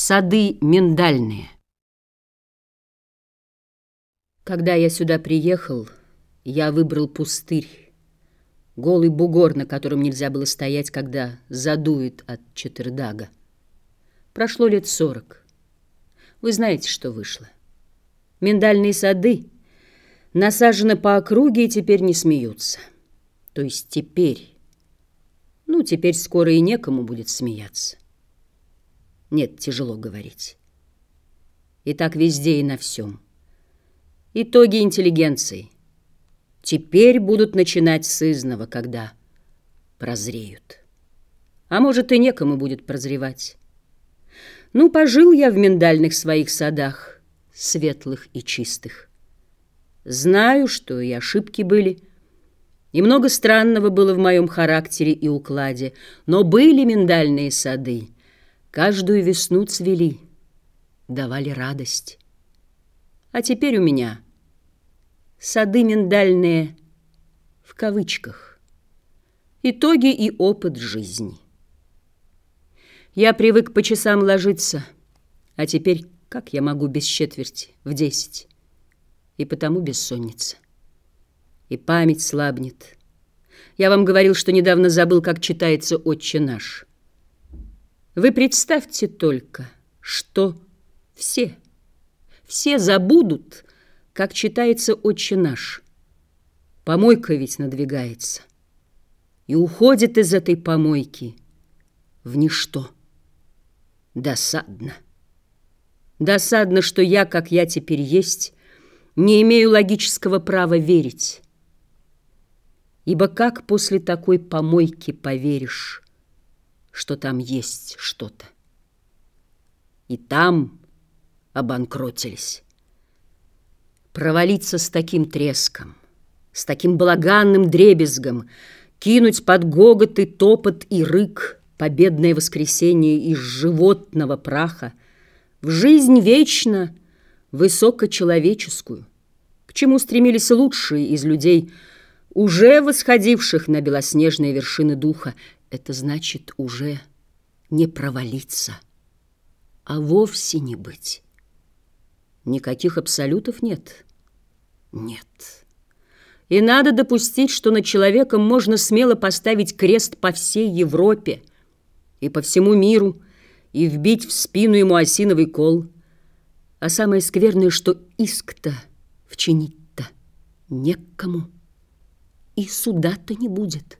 Сады миндальные. Когда я сюда приехал, я выбрал пустырь, голый бугор, на котором нельзя было стоять, когда задует от четырдага. Прошло лет сорок. Вы знаете, что вышло. Миндальные сады насажены по округе и теперь не смеются. То есть теперь. Ну, теперь скоро и некому будет смеяться. Нет, тяжело говорить. И так везде и на всем. Итоги интеллигенции. Теперь будут начинать с изного, когда прозреют. А может, и некому будет прозревать. Ну, пожил я в миндальных своих садах, светлых и чистых. Знаю, что и ошибки были, и много странного было в моем характере и укладе, но были миндальные сады — Каждую весну цвели, давали радость. А теперь у меня сады миндальные в кавычках. Итоги и опыт жизни. Я привык по часам ложиться, а теперь как я могу без четверти в десять? И потому бессонница. И память слабнет. Я вам говорил, что недавно забыл, как читается «Отче наш». Вы представьте только, что все, все забудут, как читается «Отче наш». Помойка ведь надвигается. И уходит из этой помойки в ничто. Досадно. Досадно, что я, как я теперь есть, не имею логического права верить. Ибо как после такой помойки поверишь, что там есть что-то. И там обанкротились. Провалиться с таким треском, с таким балаганным дребезгом, кинуть под гогот и топот и рык победное воскресенье из животного праха в жизнь вечно высокочеловеческую, к чему стремились лучшие из людей, уже восходивших на белоснежные вершины духа, это значит уже не провалиться, а вовсе не быть. Никаких абсолютов нет. Нет. И надо допустить, что над человеком можно смело поставить крест по всей Европе и по всему миру и вбить в спину ему осиновый кол. А самое скверное, что иск-то вчинить-то некому, и суда-то не будет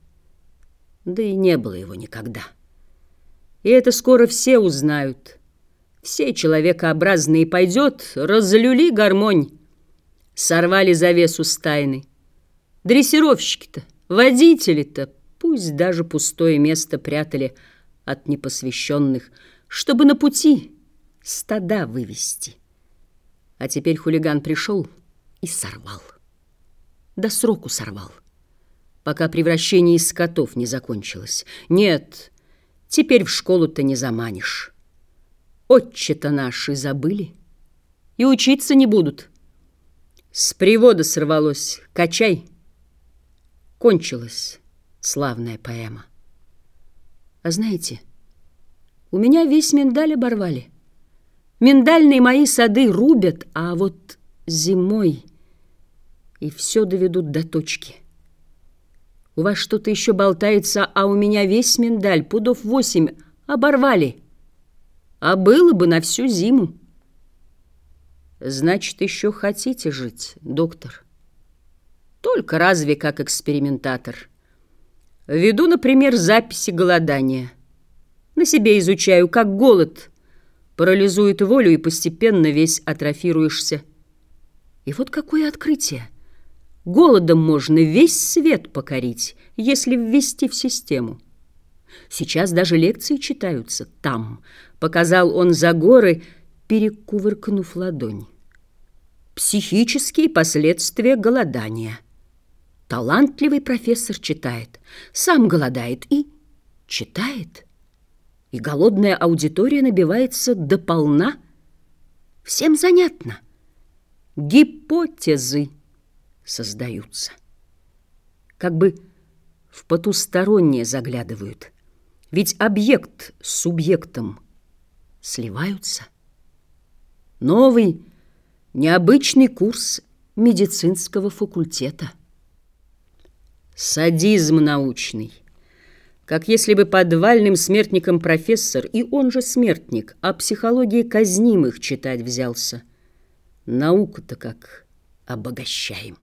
да и не было его никогда. И это скоро все узнают. Все человекообразные пойдет, разлюли гармонь. Сорвали завесу с тайны. Дрессировщики-то, водители-то, пусть даже пустое место прятали от непосвященных, чтобы на пути стада вывести. А теперь хулиган пришел и сорвал. До сроку сорвал пока превращение из скотов не закончилось. Нет, теперь в школу-то не заманишь. Отче-то наши забыли и учиться не будут. С привода сорвалось «Качай». Кончилась славная поэма. А знаете, у меня весь миндаль оборвали. Миндальные мои сады рубят, а вот зимой и все доведут до точки. У вас что-то еще болтается, а у меня весь миндаль, пудов восемь, оборвали. А было бы на всю зиму. Значит, еще хотите жить, доктор? Только разве как экспериментатор. Веду, например, записи голодания. На себе изучаю, как голод парализует волю, и постепенно весь атрофируешься. И вот какое открытие! Голодом можно весь свет покорить, если ввести в систему. Сейчас даже лекции читаются там, показал он за горы, перекувыркнув ладонь. Психические последствия голодания. Талантливый профессор читает, сам голодает и читает. И голодная аудитория набивается до полна. Всем занятно. Гипотезы создаются. Как бы в потустороннее заглядывают. Ведь объект с субъектом сливаются. Новый, необычный курс медицинского факультета. Садизм научный. Как если бы подвальным смертником профессор, и он же смертник, о психологии казнимых читать взялся. Науку-то как обогащаем.